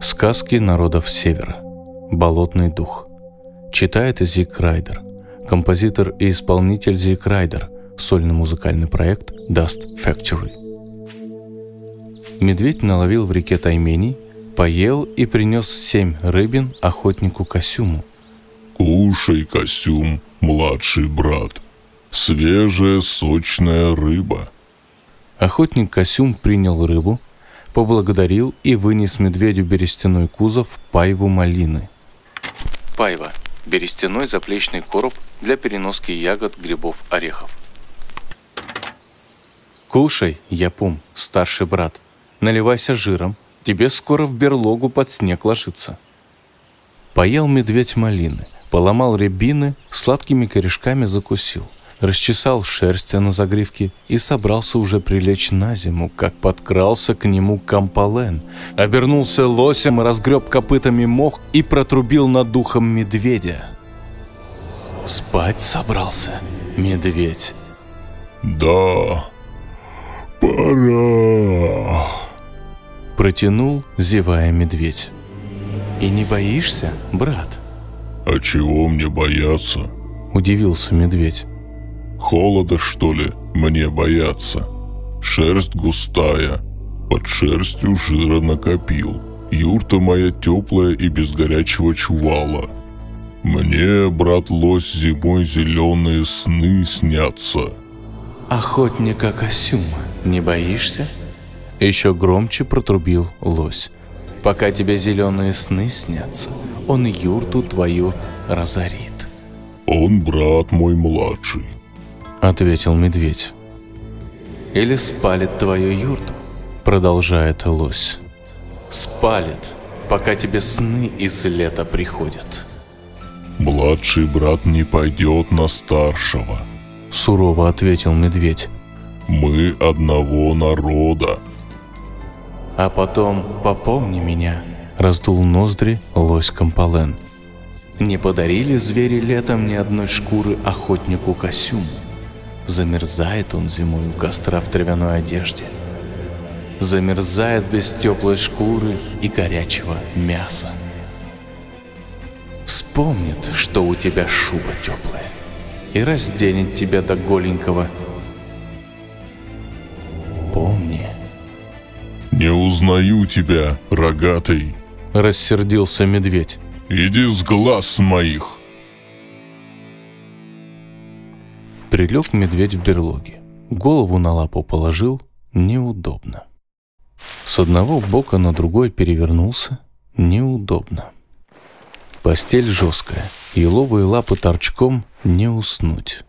Сказки народов Севера. Болотный дух. Читает Зик Райдер. Композитор и исполнитель Зик Райдер. Сольный музыкальный проект Dust Factory. Медведь наловил в реке Таймений, поел и принес семь рыбин охотнику Косюму. «Кушай, Косюм, младший брат. Свежая сочная рыба». Охотник Косюм принял рыбу, поблагодарил и вынес медведю берестяной кузов пайву малины. Пайва – берестяной заплечный короб для переноски ягод, грибов, орехов. «Кушай, Япум, старший брат, наливайся жиром, тебе скоро в берлогу под снег ложиться». Поел медведь малины, поломал рябины, сладкими корешками закусил – расчесал шерсть на загривке и собрался уже прилечь на зиму, как подкрался к нему Кампален, обернулся лосем, разгреб копытами мох и протрубил над духом медведя. Спать собрался медведь. «Да, пора», протянул, зевая медведь. «И не боишься, брат?» «А чего мне бояться?» – удивился медведь. Холода, что ли, мне бояться? Шерсть густая, под шерстью жира накопил. Юрта моя теплая и без горячего чувала. Мне, брат лось, зимой зеленые сны снятся. Охотника Косюма, не боишься? Еще громче протрубил лось. Пока тебе зеленые сны снятся, он юрту твою разорит. Он брат мой младший, — ответил медведь. «Или спалит твою юрту», — продолжает лось. «Спалит, пока тебе сны из лета приходят». «Младший брат не пойдет на старшего», — сурово ответил медведь. «Мы одного народа». «А потом попомни меня», — раздул ноздри лось Кампален. «Не подарили звери летом ни одной шкуры охотнику Косюму. Замерзает он зимой у костра в травяной одежде. Замерзает без теплой шкуры и горячего мяса. Вспомнит, что у тебя шуба теплая, и разденет тебя до голенького. Помни. «Не узнаю тебя, рогатый!» — рассердился медведь. «Иди с глаз моих!» Прилег медведь в берлоге. Голову на лапу положил. Неудобно. С одного бока на другой перевернулся. Неудобно. Постель жесткая. Еловые лапы торчком не уснуть.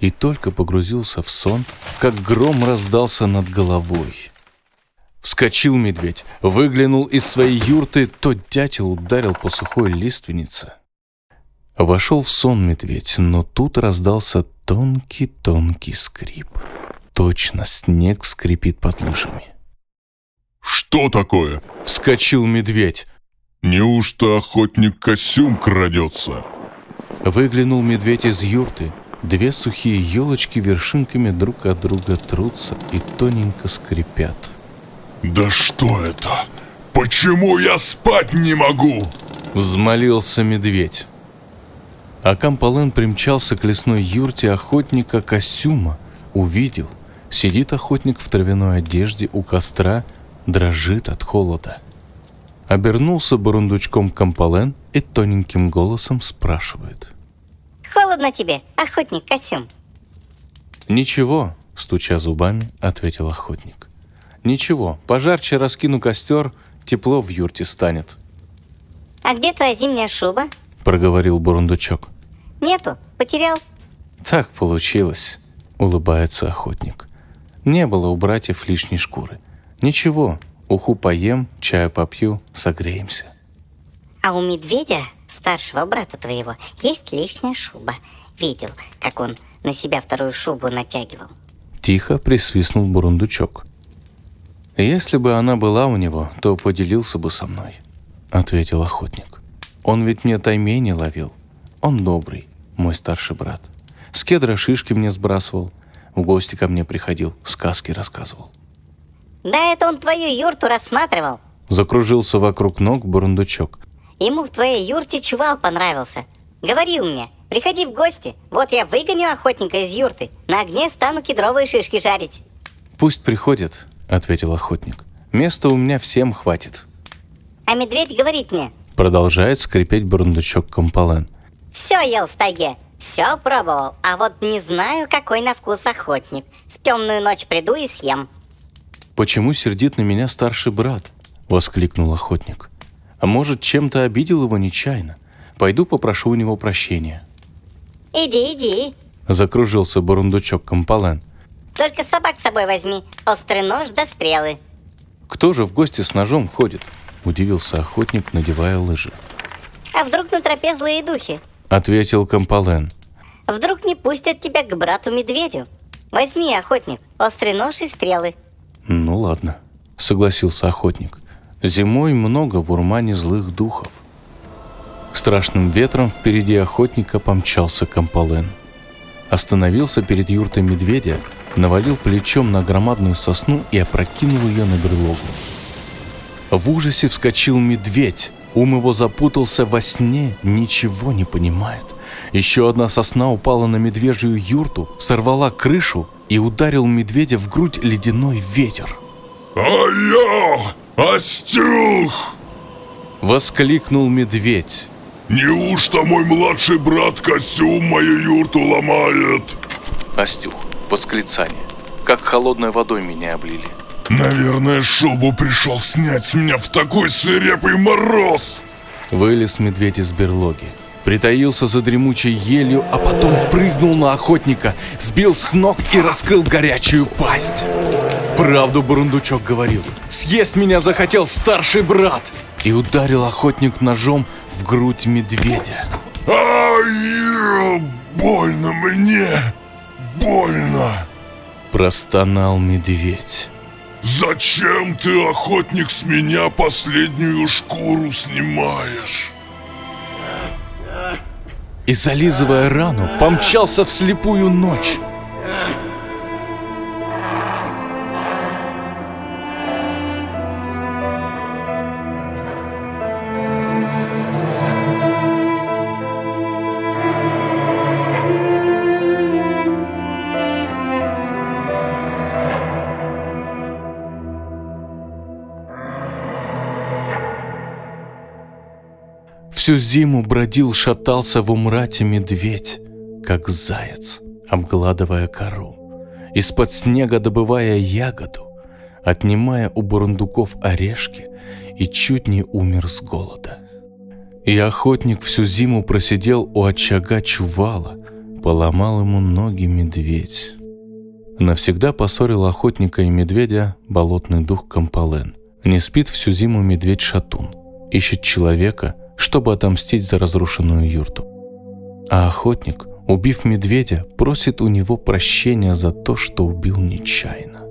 И только погрузился в сон, как гром раздался над головой. Вскочил медведь, выглянул из своей юрты, тот дятел ударил по сухой лиственнице. Вошел в сон медведь, но тут раздался тонкий-тонкий скрип. Точно снег скрипит под лыжами. «Что такое?» — вскочил медведь. «Неужто охотник Косюм крадется?» Выглянул медведь из юрты. Две сухие елочки вершинками друг от друга трутся и тоненько скрипят. «Да что это? Почему я спать не могу?» Взмолился медведь. А Кампален примчался к лесной юрте охотника Косюма. Увидел. Сидит охотник в травяной одежде у костра, дрожит от холода. Обернулся бурундучком Кампален и тоненьким голосом спрашивает. «Холодно тебе, охотник Косюм?» «Ничего», — стуча зубами, ответил охотник. «Ничего, пожарче раскину костер, тепло в юрте станет». «А где твоя зимняя шуба?» — проговорил бурундучок. Нету, потерял. Так получилось, улыбается охотник. Не было у братьев лишней шкуры. Ничего, уху поем, чаю попью, согреемся. А у медведя, старшего брата твоего, есть лишняя шуба. Видел, как он на себя вторую шубу натягивал. Тихо присвистнул бурундучок. «Если бы она была у него, то поделился бы со мной», — ответил охотник. «Он ведь мне таймени ловил. Он добрый, мой старший брат. С кедра шишки мне сбрасывал. В гости ко мне приходил, сказки рассказывал. Да это он твою юрту рассматривал. Закружился вокруг ног бурундучок. Ему в твоей юрте чувал понравился. Говорил мне, приходи в гости, вот я выгоню охотника из юрты, на огне стану кедровые шишки жарить. Пусть приходит, ответил охотник. Места у меня всем хватит. А медведь говорит мне, Продолжает скрипеть бурундучок Компален. все ел в тайге, все пробовал, а вот не знаю, какой на вкус охотник. В темную ночь приду и съем. «Почему сердит на меня старший брат?» — воскликнул охотник. «А может, чем-то обидел его нечаянно? Пойду попрошу у него прощения». Иди, иди, Закружился бурундучок Компален. только собак с собой возьми, острый нож да стрелы. «Кто же в гости с ножом ходит?» — удивился охотник, надевая лыжи. А вдруг на тропе злые духи? Ответил Компален. Вдруг не пустят тебя к брату-медведю? Возьми, охотник, острый нож и стрелы. «Ну ладно», — согласился охотник. «Зимой много в урмане злых духов». Страшным ветром впереди охотника помчался Компален. Остановился перед юртой медведя, навалил плечом на громадную сосну и опрокинул ее на берлогу. В ужасе вскочил медведь. Ум его запутался во сне, ничего не понимает. Еще одна сосна упала на медвежью юрту, сорвала крышу и ударил медведя в грудь ледяной ветер. А я остюх! Воскликнул медведь. Неужто мой младший брат Косюм мою юрту ломает? Остюх, восклицание. Как холодной водой меня облили. Наверное, шубу пришел снять с меня в такой свирепый мороз. Вылез медведь из берлоги. Притаился за дремучей елью, а потом прыгнул на охотника, сбил с ног и раскрыл горячую пасть. Правду Бурундучок говорил. Съесть меня захотел старший брат. И ударил охотник ножом в грудь медведя. Ай, больно мне, больно. Простонал медведь. Зачем ты, охотник, с меня последнюю шкуру снимаешь? И, зализывая рану, помчался в слепую ночь. Всю зиму бродил, шатался в умрате медведь, как заяц, обгладывая кору, из-под снега добывая ягоду, отнимая у бурундуков орешки и чуть не умер с голода. И охотник всю зиму просидел у очага чувала, поломал ему ноги медведь. Навсегда поссорил охотника и медведя болотный дух Компален. Не спит всю зиму медведь-шатун, ищет человека, чтобы отомстить за разрушенную юрту. А охотник, убив медведя, просит у него прощения за то, что убил нечаянно.